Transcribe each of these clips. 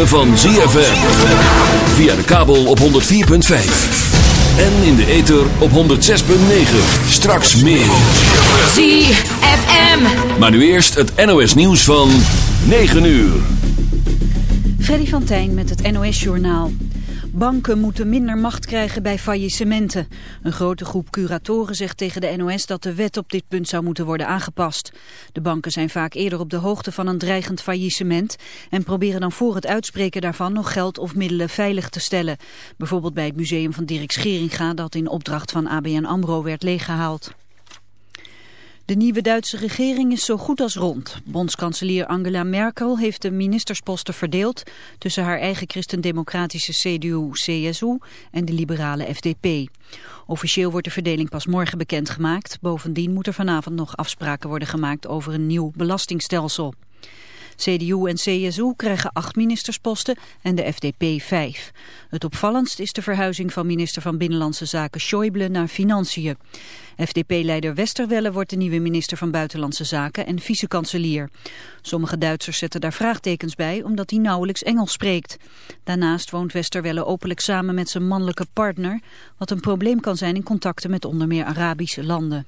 ritme van ZFM. Via de kabel op 104.5. En in de ether op 106.9. Straks meer. ZFM. Maar nu eerst het NOS nieuws van 9 uur. Freddy van Tijn met het NOS-journaal. Banken moeten minder macht krijgen bij faillissementen. Een grote groep curatoren zegt tegen de NOS dat de wet op dit punt zou moeten worden aangepast. De banken zijn vaak eerder op de hoogte van een dreigend faillissement... en proberen dan voor het uitspreken daarvan nog geld of middelen veilig te stellen. Bijvoorbeeld bij het museum van Dirk Scheringa dat in opdracht van ABN AMRO werd leeggehaald. De nieuwe Duitse regering is zo goed als rond. Bondskanselier Angela Merkel heeft de ministersposten verdeeld tussen haar eigen christendemocratische CDU-CSU en de liberale FDP. Officieel wordt de verdeling pas morgen bekendgemaakt. Bovendien moet er vanavond nog afspraken worden gemaakt over een nieuw belastingstelsel. CDU en CSU krijgen acht ministersposten en de FDP vijf. Het opvallendst is de verhuizing van minister van Binnenlandse Zaken Schäuble naar Financiën. FDP-leider Westerwelle wordt de nieuwe minister van Buitenlandse Zaken en vicekanselier. Sommige Duitsers zetten daar vraagtekens bij omdat hij nauwelijks Engels spreekt. Daarnaast woont Westerwelle openlijk samen met zijn mannelijke partner, wat een probleem kan zijn in contacten met onder meer Arabische landen.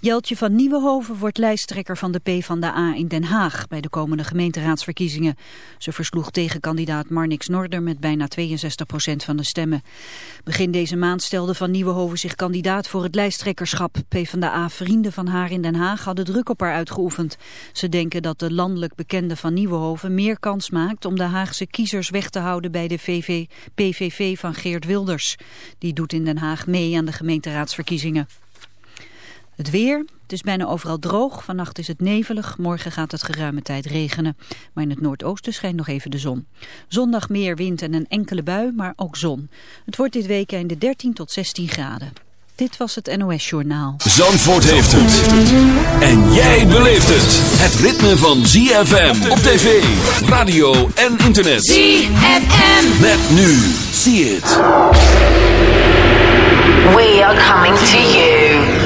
Jeltje van Nieuwenhoven wordt lijsttrekker van de PvdA in Den Haag bij de komende gemeenteraadsverkiezingen. Ze versloeg tegenkandidaat Marnix Norder met bijna 62% van de stemmen. Begin deze maand stelde van Nieuwenhoven zich kandidaat voor het lijsttrekkerschap. PvdA vrienden van haar in Den Haag hadden druk op haar uitgeoefend. Ze denken dat de landelijk bekende van Nieuwenhoven meer kans maakt om de Haagse kiezers weg te houden bij de VV, PVV van Geert Wilders. Die doet in Den Haag mee aan de gemeenteraadsverkiezingen. Het weer, het is bijna overal droog. Vannacht is het nevelig, morgen gaat het geruime tijd regenen. Maar in het noordoosten schijnt nog even de zon. Zondag meer wind en een enkele bui, maar ook zon. Het wordt dit weekend de 13 tot 16 graden. Dit was het NOS Journaal. Zandvoort heeft het. En jij beleeft het. Het ritme van ZFM op tv, radio en internet. ZFM. Met nu. See it. We are coming to you.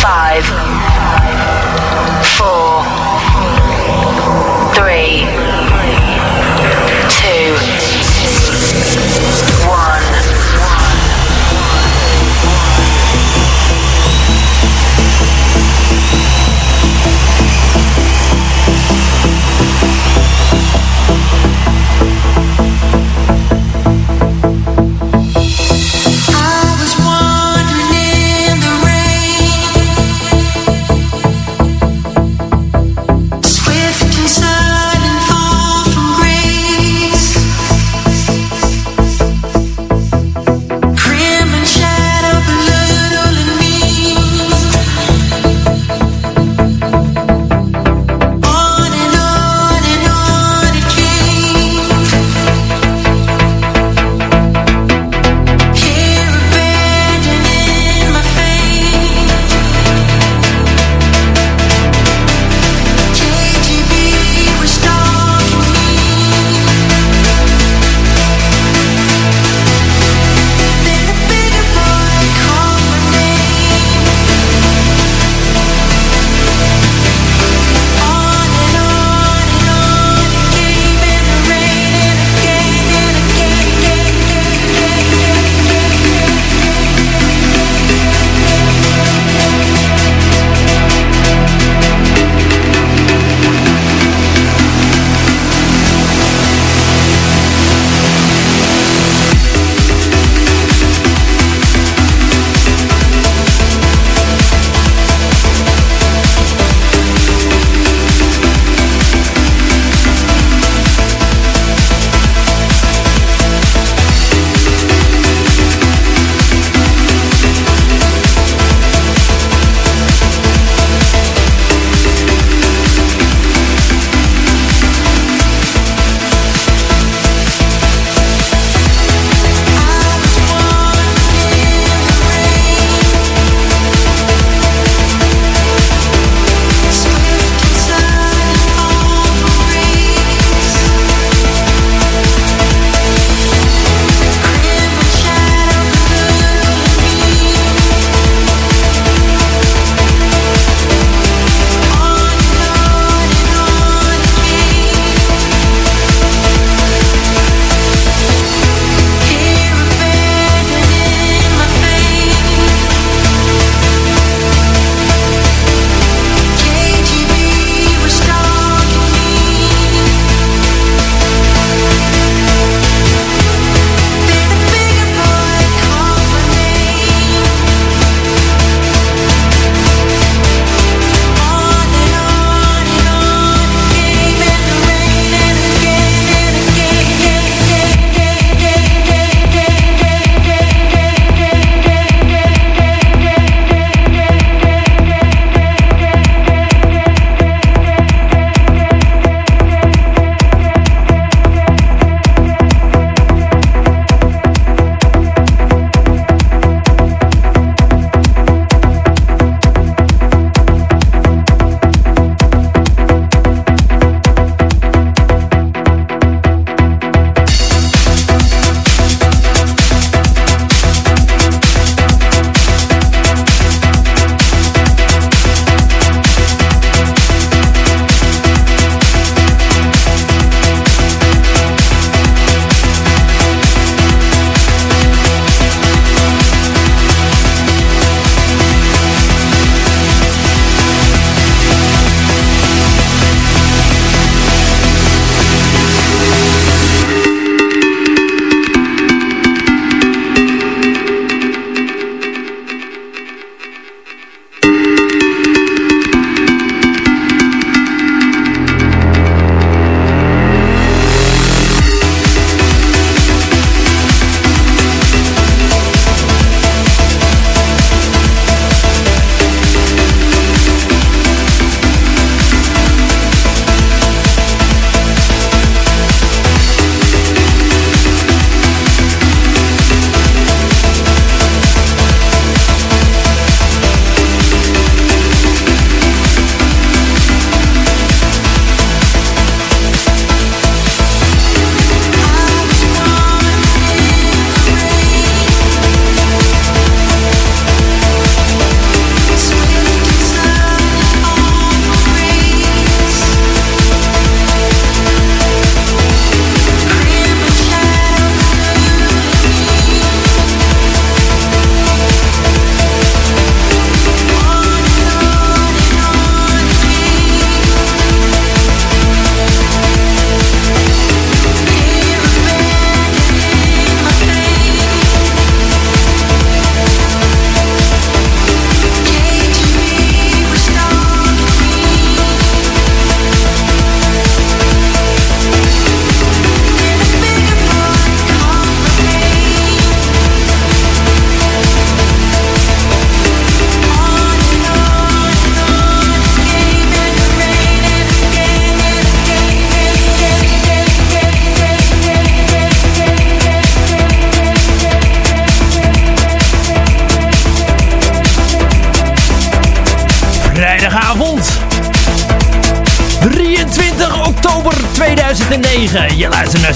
Five. Four. Three.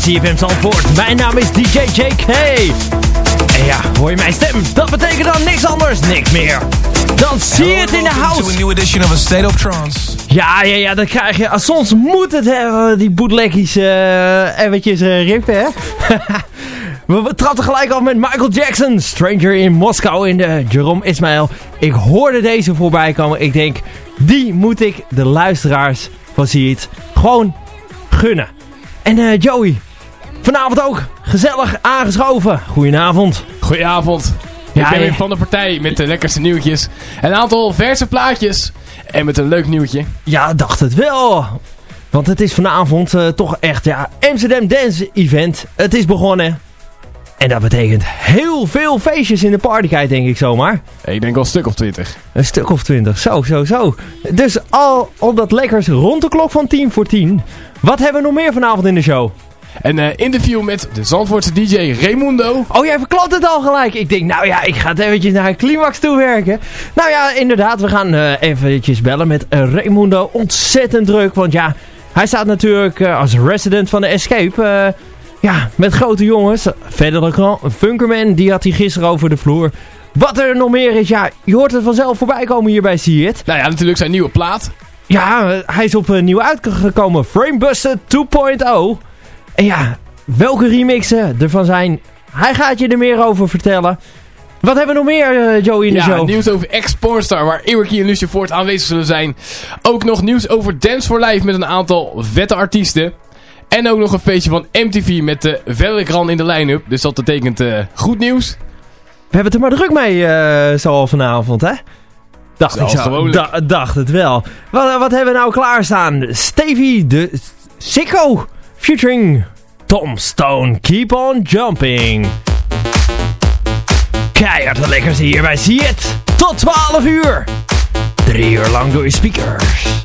CFM Zandvoort. Mijn naam is DJ JK. En ja, hoor je mijn stem? Dat betekent dan niks anders, niks meer. Dan zie je het in de house. To a new edition of A State of Trance. Ja, ja, ja, dat krijg je. Soms moet het hebben, die bootleggies uh, eventjes uh, rippen, hè. We trappen gelijk af met Michael Jackson. Stranger in Moskou in de Jerome Ismail. Ik hoorde deze voorbij komen. Ik denk, die moet ik de luisteraars van See gewoon gunnen. En uh, Joey, vanavond ook gezellig aangeschoven. Goedenavond. Goedenavond. Ja, ik ben weer van de partij met de lekkerste nieuwtjes. Een aantal verse plaatjes. En met een leuk nieuwtje. Ja, dacht het wel. Want het is vanavond uh, toch echt, ja, Amsterdam Dance Event. Het is begonnen. En dat betekent heel veel feestjes in de partykite, denk ik zomaar. Ik denk al een stuk of twintig. Een stuk of twintig, zo, zo, zo. Dus al op dat lekkers rond de klok van 10 voor 10. Wat hebben we nog meer vanavond in de show? Een uh, interview met de Zandvoortse DJ Raimundo. Oh, jij verklapt het al gelijk. Ik denk, nou ja, ik ga het eventjes naar een climax toe werken. Nou ja, inderdaad, we gaan uh, eventjes bellen met uh, Raimundo. Ontzettend druk, want ja, hij staat natuurlijk als resident van de Escape... Ja, met grote jongens. Verder dan Funkerman, die had hij gisteren over de vloer. Wat er nog meer is, ja, je hoort het vanzelf voorbij komen hier bij See It. Nou ja, natuurlijk zijn nieuwe plaat. Ja, hij is op een nieuw uitgekomen. Framebuster 2.0. En ja, welke remixen ervan zijn, hij gaat je er meer over vertellen. Wat hebben we nog meer, uh, Joey, in de ja, show? Ja, nieuws over X-Pornstar, waar Erikie en Lucie Voort aanwezig zullen zijn. Ook nog nieuws over Dance for Life met een aantal vette artiesten. En ook nog een feestje van MTV met de Velgran in de line-up. Dus dat betekent uh, goed nieuws. We hebben het er maar druk mee uh, zo al vanavond, hè? Dacht ik zo. Da dacht het wel. Wat, wat hebben we nou klaarstaan? Stevie de Sicko featuring Tom Stone. Keep on jumping. Keihard lekkers hier bij It. Tot 12 uur. Drie uur lang door je speakers.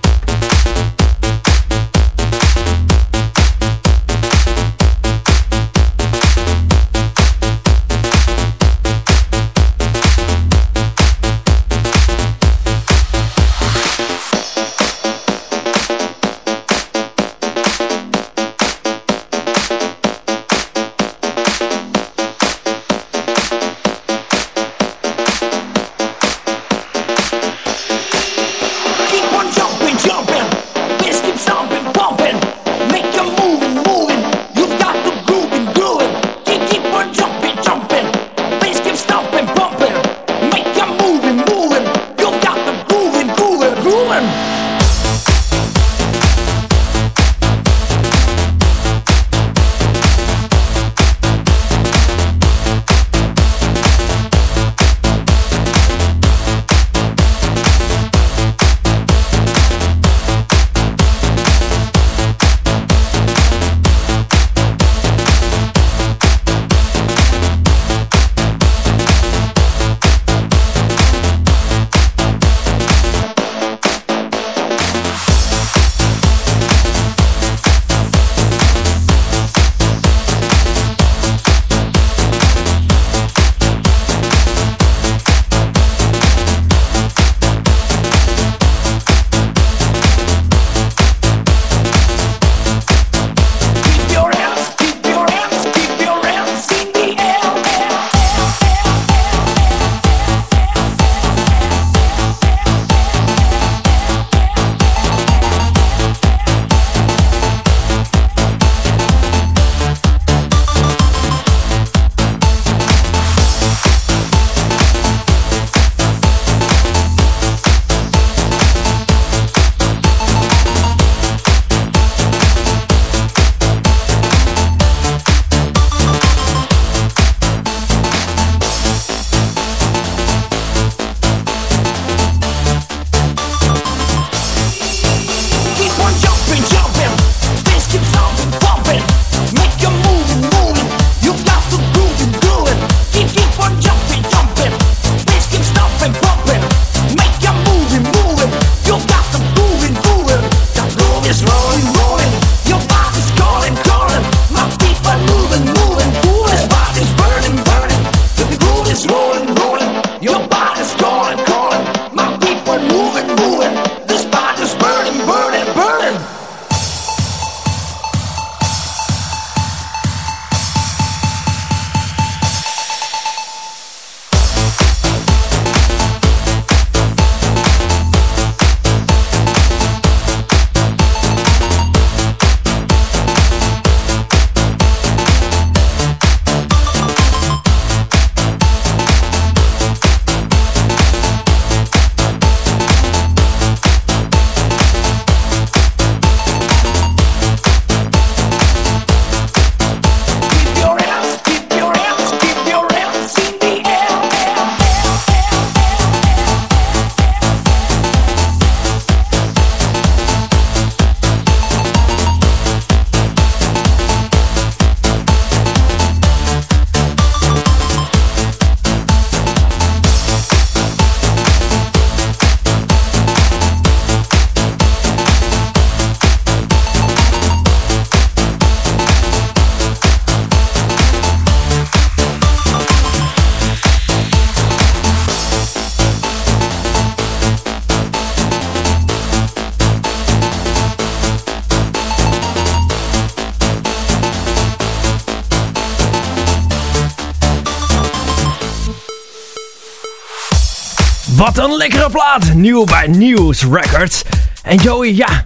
Nieuw bij News Records. En Joey, ja.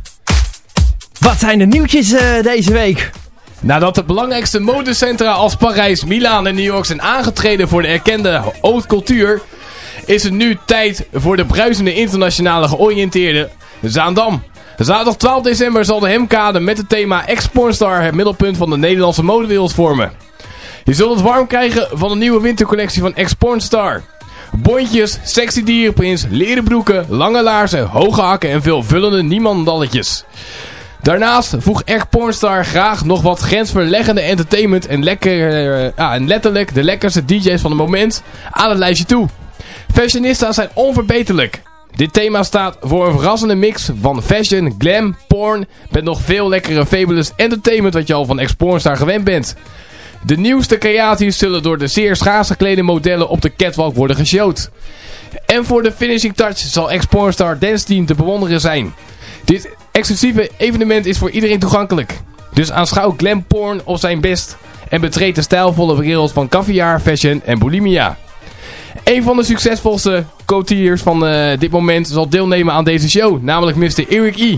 Wat zijn de nieuwtjes eh, deze week? Nadat de belangrijkste modecentra als Parijs, Milaan en New York zijn aangetreden voor de erkende haute cultuur, is het nu tijd voor de bruisende internationale georiënteerde Zaandam. Zaterdag 12 december zal de Hemkade met het thema Ex-Pornstar het middelpunt van de Nederlandse modewereld vormen. Je zult het warm krijgen van de nieuwe wintercollectie van Ex-Pornstar. Bondjes, sexy dierenprins, leren broeken, lange laarzen, hoge hakken en veel vullende niemandalletjes. Daarnaast voegt Erg Pornstar graag nog wat grensverleggende entertainment en, lekker, eh, ja, en letterlijk de lekkerste DJ's van het moment aan het lijstje toe. Fashionistas zijn onverbeterlijk. Dit thema staat voor een verrassende mix van fashion, glam, porn met nog veel lekkere fabulous entertainment wat je al van Ex Pornstar gewend bent. De nieuwste creaties zullen door de zeer schaars geklede modellen op de catwalk worden geshowd. En voor de finishing touch zal Ex Pornstar Dance Team te bewonderen zijn. Dit exclusieve evenement is voor iedereen toegankelijk. Dus aanschouw glam porn op zijn best en betreed de stijlvolle wereld van caviar, fashion en bulimia. Een van de succesvolste cotiers van eh, dit moment zal deelnemen aan deze show, namelijk Mr. Eric E.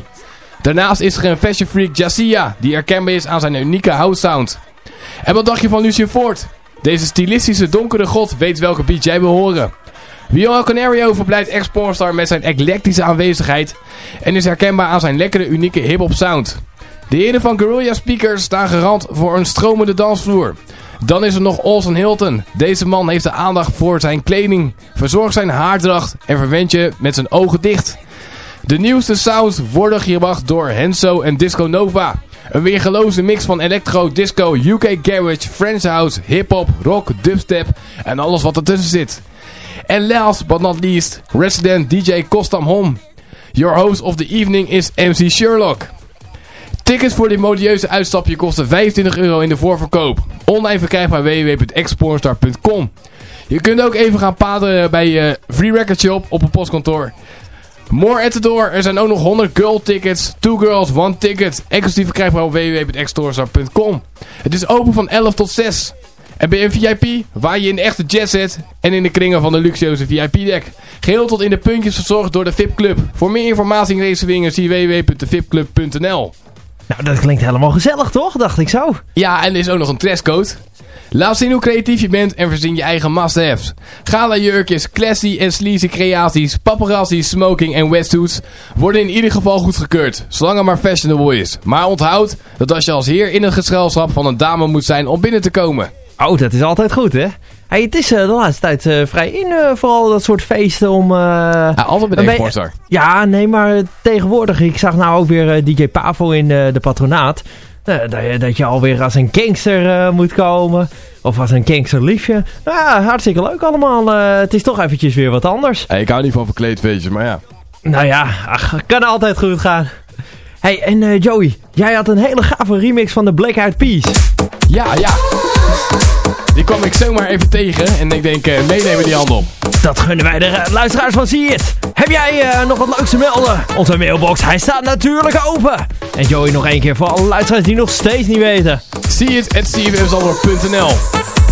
Daarnaast is er een fashion freak Jassia, die herkenbaar is aan zijn unieke house sound. En wat dacht je van Lucien Ford? Deze stilistische donkere god weet welke beat jij wil horen. Viola Canario verblijft ex-pornstar met zijn eclectische aanwezigheid en is herkenbaar aan zijn lekkere unieke hip-hop sound. De heren van Guerrilla Speakers staan garant voor een stromende dansvloer. Dan is er nog Olsen Hilton. Deze man heeft de aandacht voor zijn kleding, verzorgt zijn haardracht en verwendt je met zijn ogen dicht. De nieuwste sounds worden gebracht door Henso en Disco Nova. Een weergeloze mix van electro, disco, UK garage, French house, hip-hop, rock, dubstep en alles wat ertussen zit. En last but not least, resident DJ Kostam Hom. Your host of the evening is MC Sherlock. Tickets voor dit modieuze uitstapje kosten 25 euro in de voorverkoop. Online verkrijgbaar www.expornstar.com. Je kunt ook even gaan paderen bij je Free Record Shop op een postkantoor. More at the door. Er zijn ook nog 100 girl tickets. Two girls, one ticket. Exclusief verkrijgbaar op www.extorstar.com. Het is open van 11 tot 6. En ben je een VIP? Waar je in de echte jet set en in de kringen van de luxueuze VIP-deck. Geheel tot in de puntjes verzorgd door de VIP Club. Voor meer informatie en reserveringen zie www.devipclub.nl Nou, dat klinkt helemaal gezellig, toch? Dacht ik zo. Ja, en er is ook nog een dresscode. Laat zien hoe creatief je bent en verzin je eigen must-haves. Gala jurkjes, classy en sleazy creaties, paparazzi, smoking en wetsuits worden in ieder geval goedgekeurd, zolang het maar fashionable is. Maar onthoud dat als je als heer in het gezelschap van een dame moet zijn om binnen te komen. Oh, dat is altijd goed, hè? Hey, het is eh, de laatste tijd eh, vrij in, eh, vooral dat soort feesten om... Ja, altijd met een. Ja, nee, maar tegenwoordig, ik zag nou ook weer DJ Pavo in de patronaat. Eh, dat, je, dat je alweer als een gangster eh, moet komen. Of als een gangster liefje. Nou ja, hartstikke leuk allemaal. Eh, het is toch eventjes weer wat anders. ik hou niet van verkleedfeestjes, maar ja. Nou ja, ach, kan altijd goed gaan. Hey, en Joey, jij had een hele gave remix van de Black Eyed Peas. Ja, ja. Die kwam ik zomaar even tegen en ik denk, eh, meenemen die hand op. Dat gunnen wij de eh, luisteraars van See It. Heb jij eh, nog wat leuks te melden? Onze mailbox, hij staat natuurlijk open. En Joey nog één keer voor alle luisteraars die nog steeds niet weten. Zie het at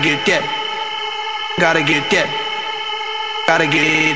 Gotta get that. Gotta get that. Gotta get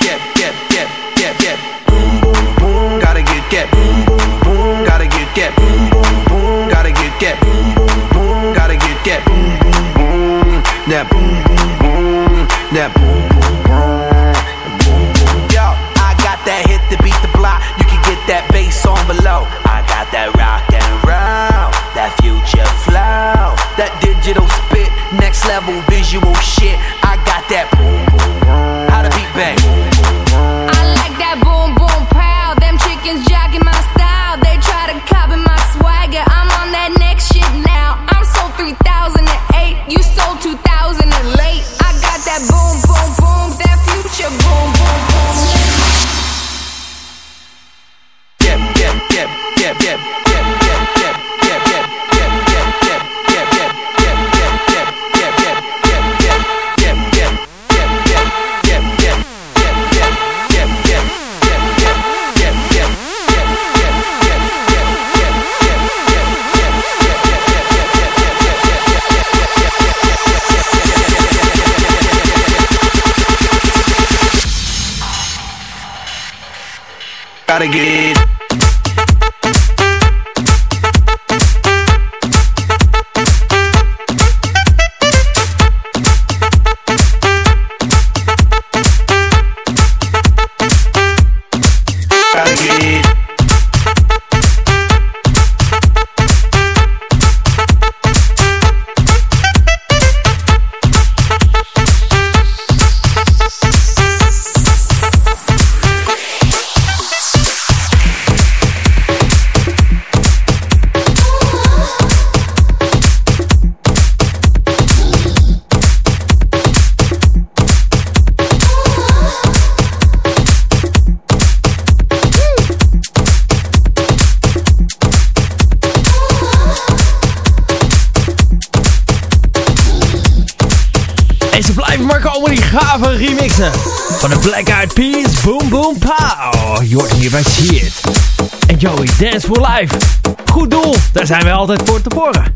daar zijn wij altijd voor te horen.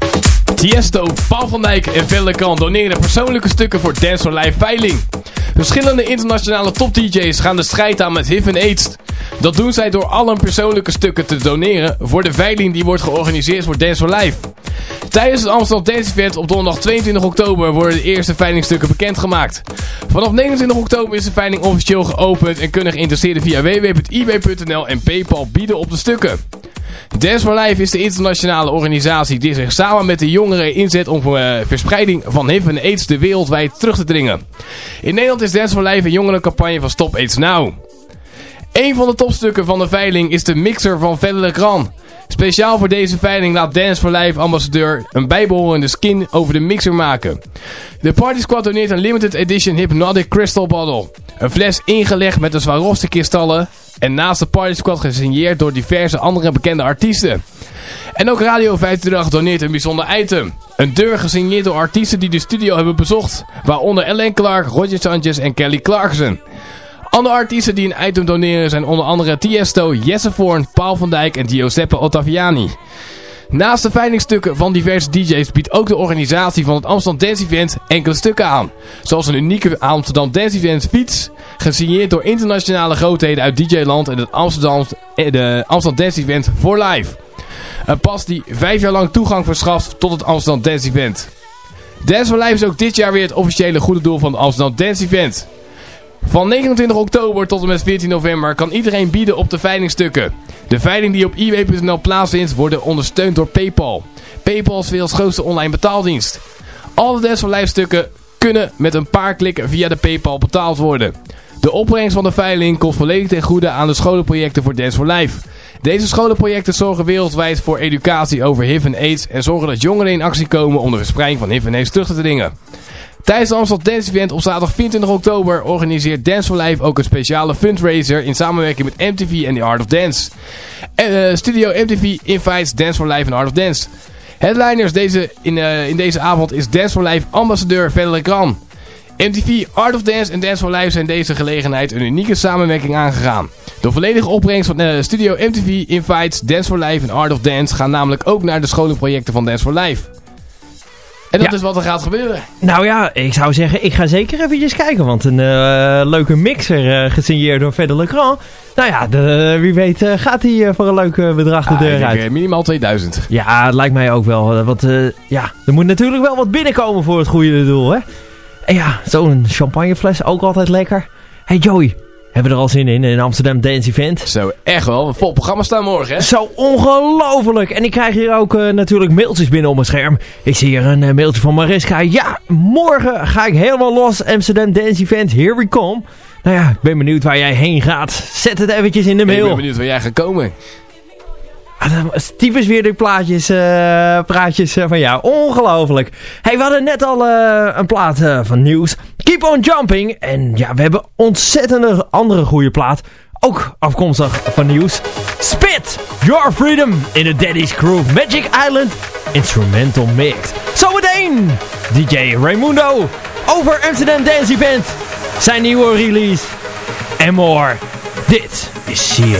Tiesto, Paul van Dijk en Vellekan doneren persoonlijke stukken voor Dance for Life veiling. Verschillende internationale top-DJ's gaan de strijd aan met HIV en AIDS. Dat doen zij door al hun persoonlijke stukken te doneren voor de veiling die wordt georganiseerd voor Dance for Life. Tijdens het Amsterdam Dance Event op donderdag 22 oktober worden de eerste veilingstukken bekendgemaakt. Vanaf 29 oktober is de veiling officieel geopend en kunnen geïnteresseerden via www.ebay.nl en Paypal bieden op de stukken. Dance for Life is de internationale organisatie die zich samen met de jongeren inzet om uh, verspreiding van HIV en AIDS de wereldwijd terug te dringen. In Nederland is Dance for Life een jongerencampagne van Stop AIDS Now. Een van de topstukken van de veiling is de mixer van Velle Legrand. Speciaal voor deze veiling laat Dance for Life ambassadeur een bijbehorende skin over de mixer maken. De Party Squad doneert een limited edition Hypnotic Crystal Bottle. Een fles ingelegd met de Swarovski kristallen en naast de Party Squad gesigneerd door diverse andere bekende artiesten. En ook Radio 538 doneert een bijzonder item. Een deur gesigneerd door artiesten die de studio hebben bezocht. Waaronder Ellen Clark, Roger Sanchez en Kelly Clarkson. Andere artiesten die een item doneren zijn onder andere Tiesto, Jesse Voorn, Paul van Dijk en Giuseppe Ottaviani. Naast de veilingstukken van diverse DJ's biedt ook de organisatie van het Amsterdam Dance Event enkele stukken aan. Zoals een unieke Amsterdam Dance Event fiets, gesigneerd door internationale grootheden uit DJ-land en het Amsterdam, de Amsterdam Dance Event for Life. Een pas die vijf jaar lang toegang verschaft tot het Amsterdam Dance Event. Dance for Life is ook dit jaar weer het officiële goede doel van het Amsterdam Dance Event. Van 29 oktober tot en met 14 november kan iedereen bieden op de veilingstukken. De veiling die op ebay.nl plaatsvindt worden ondersteund door Paypal. Paypal is werelds grootste online betaaldienst. Alle Dance for Life stukken kunnen met een paar klikken via de Paypal betaald worden. De opbrengst van de veiling komt volledig ten goede aan de scholenprojecten voor Dance for Life. Deze scholenprojecten zorgen wereldwijd voor educatie over HIV en AIDS en zorgen dat jongeren in actie komen om de verspreiding van HIV en AIDS terug te dringen. Tijdens het Amsterdam Dance Event op zaterdag 24 oktober organiseert Dance for Life ook een speciale fundraiser in samenwerking met MTV en The Art of Dance. Uh, Studio MTV invites Dance for Life en Art of Dance. Headliners deze, in, uh, in deze avond is Dance for Life ambassadeur Fedele Legrand. MTV, Art of Dance en Dance for Life zijn deze gelegenheid een unieke samenwerking aangegaan. De volledige opbrengst van uh, Studio MTV Invites, Dance for Life en Art of Dance gaan namelijk ook naar de scholenprojecten van Dance for Life. En dat Ja. is wat er gaat gebeuren. Nou ja, ik zou zeggen, ik ga zeker eventjes kijken. Want een eh, leuke mixer eh, gesigneerd door Verder Legrand. Nou ja, de, wie weet eh, gaat hij voor een leuk bedrag de Ah, deur denk, uit. eh, minimaal 2000. Ja, het lijkt mij ook wel. Want ja, er moet natuurlijk wel wat binnenkomen voor het goede doel, hè. En ja, zo'n champagnefles ook altijd lekker. hey Joey, hebben we er al zin in, in Amsterdam Dance Event? Zo, echt wel. Een vol programma staan morgen, hè? Zo ongelooflijk. En ik krijg hier ook eh, natuurlijk mailtjes binnen op mijn scherm. Ik zie hier een eh, mailtje van Mariska. Ja, morgen ga ik helemaal los. Amsterdam Dance Event, here we come. Nou ja, ik ben benieuwd waar jij heen gaat. Zet het eventjes in de Ik mail. ben benieuwd waar jij gaat komen. Ah, Typisch weer die plaatjes, eh, praatjes eh, van jou. Ongelooflijk. Hey, we hadden net al eh, een plaat van nieuws. Keep on jumping. En ja, we hebben ontzettende andere goede plaat. Ook afkomstig van nieuws. Spit Your Freedom in de Daddy's Groove Magic Island Instrumental Mix. Zometeen DJ Raimundo over Amsterdam Dance Event. Zijn nieuwe release. En more. Dit is See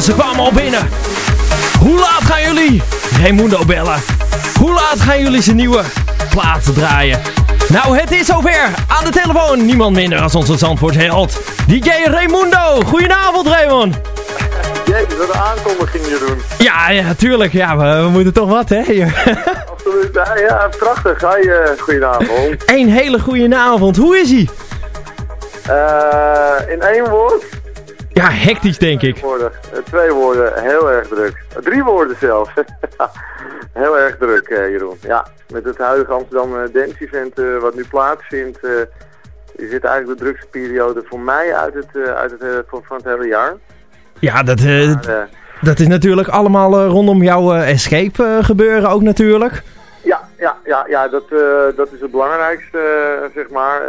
ze kwamen al binnen. Hoe laat gaan jullie Raimundo bellen? Hoe laat gaan jullie zijn nieuwe plaat draaien? Nou, het is zover. Aan de telefoon niemand minder als onze Zandvoort held. DJ Raimundo. Goedenavond Raymond. Jezus, wat een aankondiging je doen. Ja, ja, tuurlijk. Ja, we, we moeten toch wat, hè? Absoluut. Ja, ja prachtig. Hi, eh goedenavond. Een hele goede avond. Hoe is hij? Eh, in één woord? Ja, hectisch denk ik. Woorden. Eh, twee woorden. Heel erg druk. Eh, Drie woorden zelfs. Heel erg druk, eh, Jeroen. Ja, met het huidige Amsterdam Dance Event wat nu plaatsvindt... is dit eigenlijk de drukste periode voor mij uit het, uit het, van, het hele jaar. Ja, dat, Maar, dat is natuurlijk allemaal rondom jouw escape gebeuren ook natuurlijk. Ja, ja, ja, ja dat, dat is het belangrijkste, zeg maar.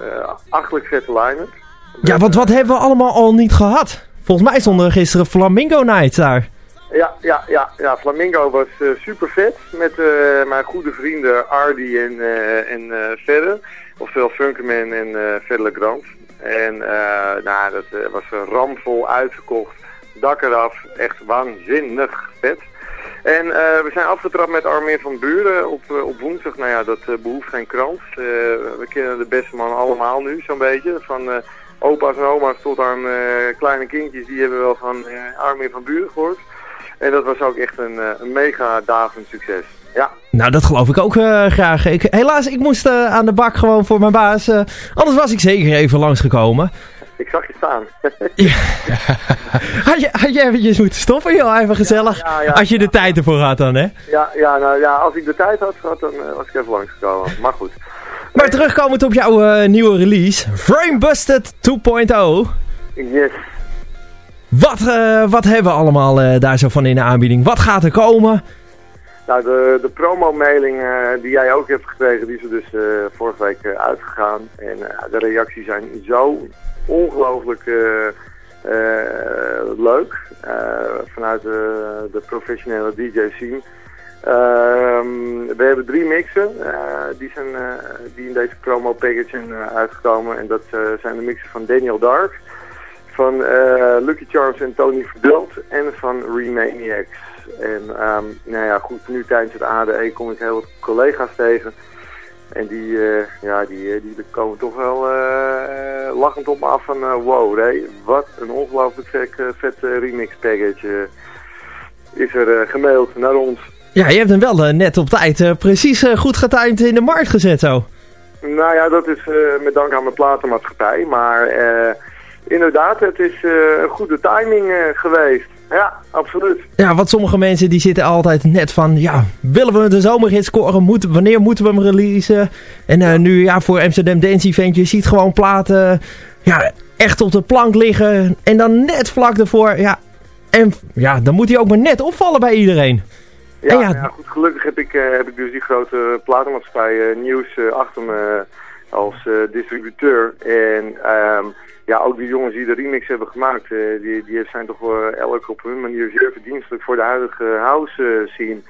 Uh, achtelijk vette line-up. Ja, want wat hebben we allemaal al niet gehad? Volgens mij stonden er gisteren Flamingo Nights daar. Ja, ja, ja, ja, Flamingo was eh, super vet met eh, mijn goede vrienden Ardy en, eh en Verder. Oftewel Funkerman en eh Verder Legrand. En nou, dat was ramvol uitverkocht. Dak eraf, echt waanzinnig vet. En we zijn afgetrapt met Armin van Buren op, op woensdag. Nou ja, dat eh, behoeft geen krant. We kennen de beste man allemaal nu, zo'n beetje. Van opa's en oma's tot aan eh, kleine kindjes, die hebben wel van eh, Armin van Buren gehoord. En dat was ook echt een, eh, een mega daverend succes. Ja, Nou, dat geloof ik ook graag. Ik, helaas, ik moest aan de bak gewoon voor mijn baas. anders was ik zeker even langsgekomen. ik zag je staan. Had je, had je eventjes moeten stoppen, joh. Even gezellig. Ja, ja, ja. als je de tijd ervoor had dan, hè. ja, ja, nou ja, als ik de tijd had gehad, dan was ik even langsgekomen. Maar goed. Maar terugkomend op jouw eh, nieuwe release. Frame Busted 2.0. Yes. Wat, eh, wat hebben we allemaal eh, daar zo van in de aanbieding? Wat gaat er komen? Nou, de, de promo-mailing die jij ook hebt gekregen, die is er dus vorige week uitgegaan. En de reacties zijn zo ongelooflijk leuk vanuit de, de professionele DJ-scene. Ehm, we hebben drie mixen eh, die, zijn, eh, die in deze promo-package zijn eh, uitgekomen. En dat zijn de mixen van Daniel Dark, van Lucky Charms en Tony Verdult en van Remaniacs. En ehm, nou ja, goed, nu tijdens het ADE kom ik heel wat collega's tegen. En die, ja, die, die komen toch wel lachend op me af van... wow, nee, wat een ongelooflijk vet, vet remix package is er gemaild naar ons. Ja, je hebt hem wel eh, net op tijd eh, precies eh, goed getimed in de markt gezet zo. Nou ja, dat is met dank aan mijn platenmaatschappij. Maar inderdaad, het is een goede timing geweest. Ja, absoluut. Ja, want sommige mensen die zitten altijd net van... Ja, willen we de zomerhit scoren? Moet, wanneer moeten we hem releasen? En nu, ja, voor Amsterdam Dance Event... Je ziet gewoon platen ja, echt op de plank liggen. En dan net vlak ervoor... Ja, en ja, dan moet hij ook maar net opvallen bij iedereen. Ja, ja- ja, goed, gelukkig heb ik, eh, heb ik dus die grote platenmaatschappij eh, Nieuws eh, achter me als distributeur. En ehm, ja, ook de jongens die de remix hebben gemaakt, die, die zijn toch wel elk op hun manier zeer verdienstelijk voor de huidige house scene.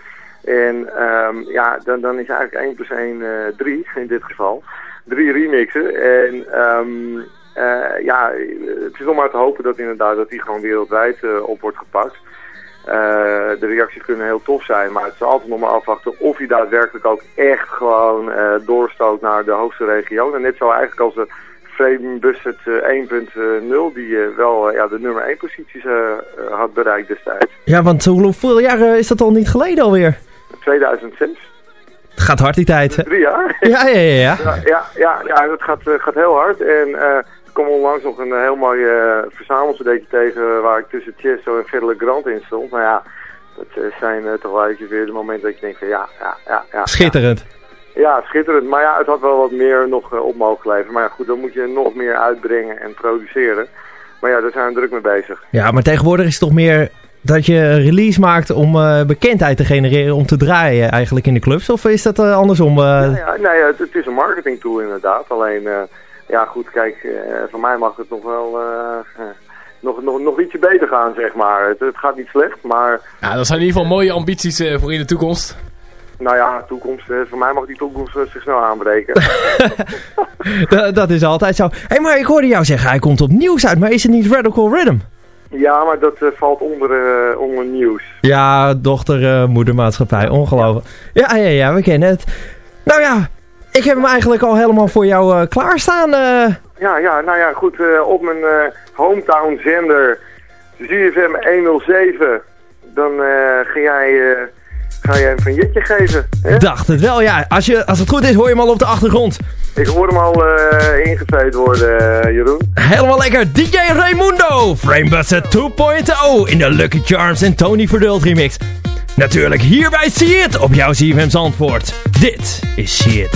En ehm, ja, dan, dan is eigenlijk 1 plus 1 eh 3 in dit geval. Drie remixen. En ehm, eh, ja, het is nog maar te hopen dat inderdaad dat die gewoon wereldwijd op wordt gepakt. Eh, de reacties kunnen heel tof zijn, maar het is altijd nog maar afwachten of hij daadwerkelijk ook echt gewoon eh, doorstoot naar de hoogste regionen. Net zo eigenlijk als de Frame Busset eh, 1.0, die wel ja, de nummer 1 posities had bereikt destijds. Ja, want hoe- hoeveel jaar is dat al niet geleden alweer? 2006, Het gaat hard die tijd. drie jaar. Ja, ja, ja. ja. Ja, ja, ja, dat gaat, gaat heel hard. En kwam onlangs nog een eh, heel mooi uh, verzamelcd'tje tegen waar ik tussen Chesto en Verle Grant in stond. Nou ja, dat eh, zijn toch wel weer de momenten dat je denkt van ja, ja, ja. ja Schitterend. Ja, schitterend. Maar ja, het had wel wat meer nog op mogen leveren. Maar ja, goed, dan moet je nog meer uitbrengen en produceren. Maar ja, daar zijn we druk mee bezig. Ja, maar tegenwoordig is het toch meer dat je een release maakt om bekendheid te genereren, om te draaien eigenlijk in de clubs? Of is dat andersom? Ja, ja, nee, het, het is een marketing tool inderdaad. Alleen, ja goed, kijk, eh, voor mij mag het nog wel eh, nog, nog, nog ietsje beter gaan, zeg maar. Het, het gaat niet slecht, maar Ja, dat zijn in ieder geval mooie ambities eh, voor in de toekomst. Nou ja, toekomst, eh, voor mij mag die toekomst zich snel aanbreken. Da- dat is altijd zo. Hé, hey, maar ik hoorde jou zeggen, hij komt op nieuws uit, maar is het niet Radical Rhythm? ja, maar dat valt onder, onder nieuws. Ja, dochter, moedermaatschappij, ongelooflijk. Ja, ja, ja, we kennen het. Nou ja, ik heb hem eigenlijk al helemaal voor jou eh, klaarstaan. eh. Ja, ja, nou ja, goed, eh, op mijn hometown zender ZFM 107, dan ga jij... Ga jij hem van Jitje geven? Hè? dacht het wel, ja. Als, je, als het goed is, hoor je hem al op de achtergrond. Ik hoor hem al ingeveed worden, Jeroen. Helemaal lekker. DJ Raimundo. Framebuster 2.0 in de Lucky Charms en Tony Verdult remix. Natuurlijk hier bij See It op jouw CFM Zandvoort. Dit is See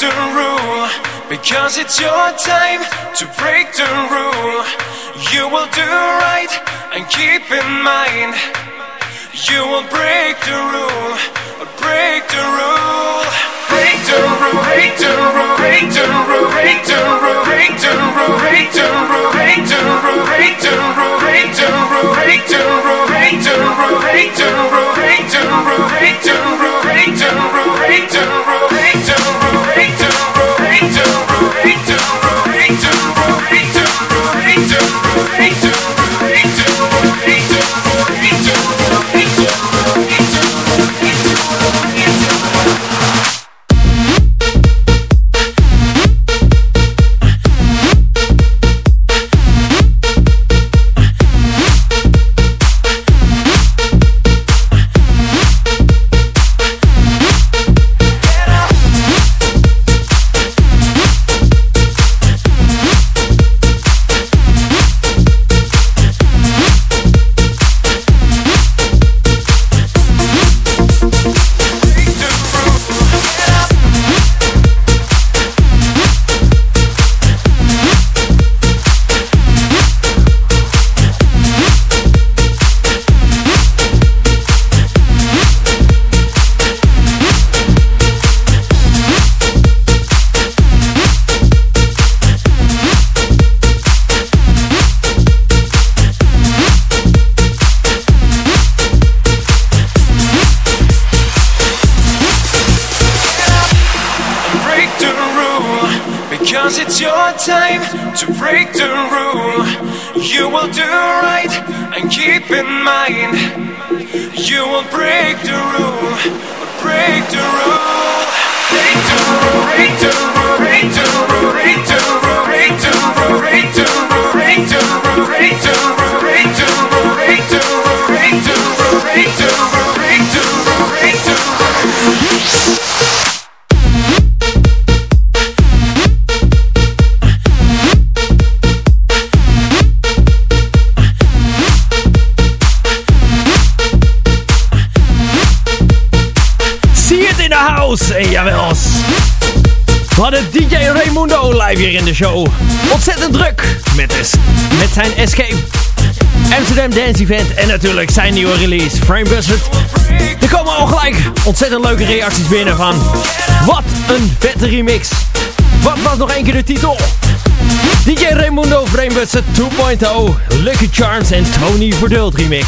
the rule because it's your time to break the rule. You will do right and keep in mind you will break the rule, break the rule. Hey, do, hey, do, hey, do. more time to break the rule. You will do right and keep in mind. You will break the rule. Break the rule, break the rule, break the rule, break the rule, break the rule, break the rule, break the rule, break the rule. Live hier in de show. Ontzettend druk met, met zijn Escape. Amsterdam Dance Event en natuurlijk zijn nieuwe release, Frame Buzzard. Er komen al gelijk ontzettend leuke reacties binnen van... Wat een vette remix. Wat was nog één keer de titel? DJ Raimundo Frame Buzzard 2.0, Lucky Charms en Tony Verdult remix.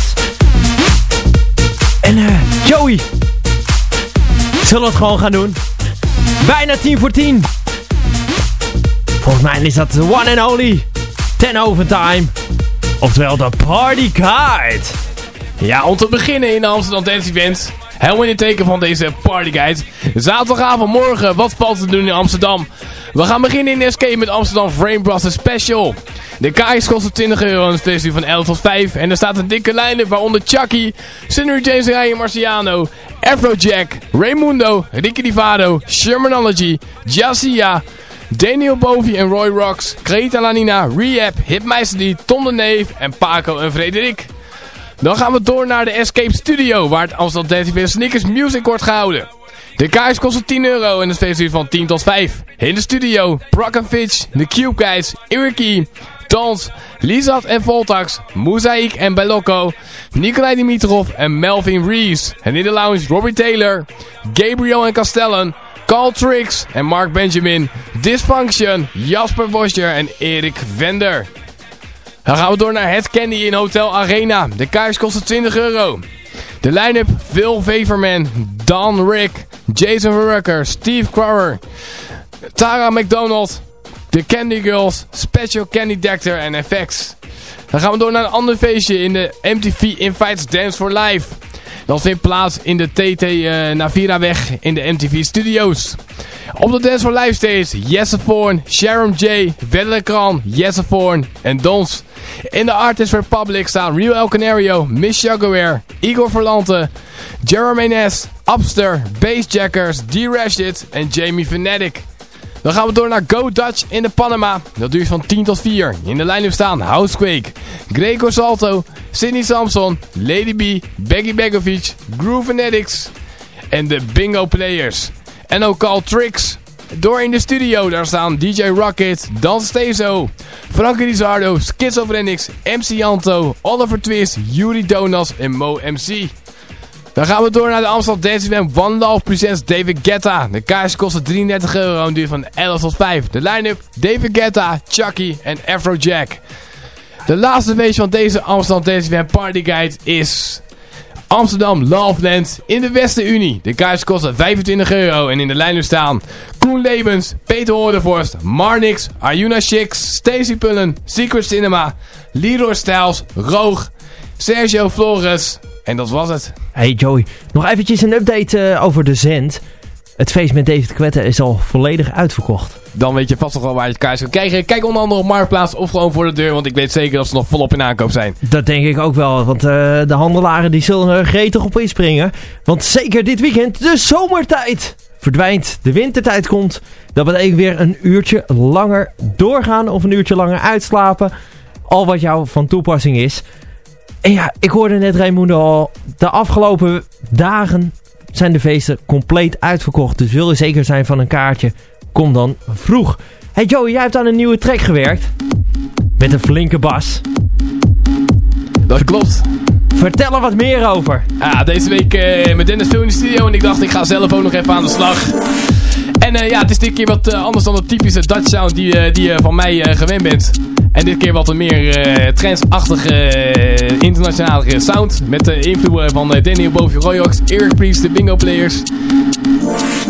En eh, Joey, Zullen we het gewoon gaan doen? Bijna 10 voor 10. Volgens mij is dat one and only 10 overtime. Oftewel de party guide. Ja, om te beginnen in de Amsterdam Dance Event. Helemaal in het teken van deze partyguide. Zaterdagavond morgen, wat valt te doen in Amsterdam? We gaan beginnen in SK met Amsterdam Frame Brasser Special. De kaartjes kosten 20 euro en het festival van 11 tot 5. En er staat een dikke line waaronder Chucky, Sinner James Ryan Marciano, Afrojack, Raimundo, Ricky Divado, Shermanology, Jazia, Daniel Bovi en Roy Rocks, Greta Lanina, Rehab, Hitmeister D, Tom de Neef en Paco en Frederik. Dan gaan we door naar de Escape Studio, waar het Amsterdam Dance Event Sneakers Music wordt gehouden. De kaars kosten 10 euro en het feestuur van 10 tot 5. In de studio, Brock Fitch, The Cube Guys, Iriki, Tons, Lizat en Voltax, Mozaïek en Belocco, Nikolai Dimitrov en Melvin Rees. En in de lounge Robbie Taylor, Gabriel en Castellan, Carl Trix en Mark Benjamin, Dysfunction, Jasper Boscher en Erik Vender. Dan gaan we door naar Het Candy in Hotel Arena. De kaars kostte 20 euro. De line-up Phil Vaverman, Don Rick, Jason Verrucker, Steve Crower, Tara McDonald, The Candy Girls, Special Candy Dector en FX. Dan gaan we door naar een ander feestje in de MTV Invites Dance for Life. Dat vindt plaats in de TT eh Naviraweg in de MTV Studios. Op de Dance for Life stage Jesse Thorne, Sharon J, Vedlekran, Jesse Thorne en Dons. In de Artist Republic staan Real El Canario, Miss Jaguar, Igor Verlante, Jeremy Ness, Upster, Bassjackers, D-Rashid en Jamie Fanatic. Dan gaan we door naar Go Dutch in de Panama. Dat duurt van 10 tot 4. In de line-up staan Housequake, Gregor Salto, Sidney Samson, Lady B, Becky Begovic, Groove Fanatics en de Bingo Players. En ook Call Tricks. door in de studio. Daar staan DJ Rocket, Dan Stezo, Frankie Rizardo, Schizophrenics, MC Janto, Oliver Twist, Yuri Donas en Mo MC. Dan gaan we door naar de Amsterdam Dance One Love Presents David Guetta. De kaars kosten 33 euro en duurt van 11 tot 5. De line-up David Guetta, Chucky en Afrojack. De laatste feestje van deze Amsterdam Dance Party Guide is... Amsterdam Loveland in de Westerunie. De kaars kosten 25 euro en in de line staan Koen Lebens, Peter Hoordevorst, Marnix, Arjuna Chicks, Stacy Pullen, Secret Cinema, Leroy Styles, Roog, Sergio Flores en dat was het. Hey Joey, nog eventjes een update eh, over de zend. Het feest met David Quetta is al volledig uitverkocht. Dan weet je vast nog wel waar je het kaars kan krijgen. Kijk onder andere op Marktplaats of gewoon voor de deur, want ik weet zeker dat ze nog volop in aankoop zijn. Dat denk ik ook wel, want eh, de handelaren die zullen er gretig op inspringen. Want zeker dit weekend, de zomertijd, verdwijnt. De wintertijd komt. Dat betekent weer een uurtje langer doorgaan of een uurtje langer uitslapen. Al wat jou van toepassing is. En ja, ik hoorde net Raimundo al. De afgelopen dagen zijn de feesten compleet uitverkocht. Dus wil je zeker zijn van een kaartje, kom dan vroeg. Hey Joey, jij hebt aan een nieuwe track gewerkt. Met een flinke bas. Dat klopt. Vertel er wat meer over. Ja, deze week eh, met Dennis in de studio en ik dacht ik ga zelf ook nog even aan de slag. En eh, ja, het is dit keer wat eh, anders dan de typische Dutch sound die, eh, die je van mij gewend bent. En dit keer wat een meer eh trendsachtige, internationale sound. Met de invloed van Daniel Bovio Royox, Eric Priest, de Bingo Players.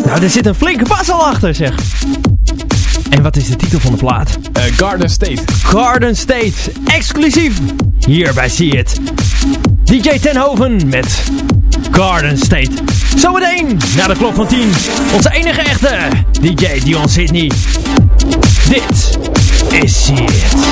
Nou, er zit een flinke bas al achter, zeg. En wat is de titel van de plaat? Garden State. Garden State, exclusief. Hier bij See It. DJ Tenhoven met Garden State. Zometeen, na de klok van 10, onze enige echte DJ Dion Sydney. Dit is shit.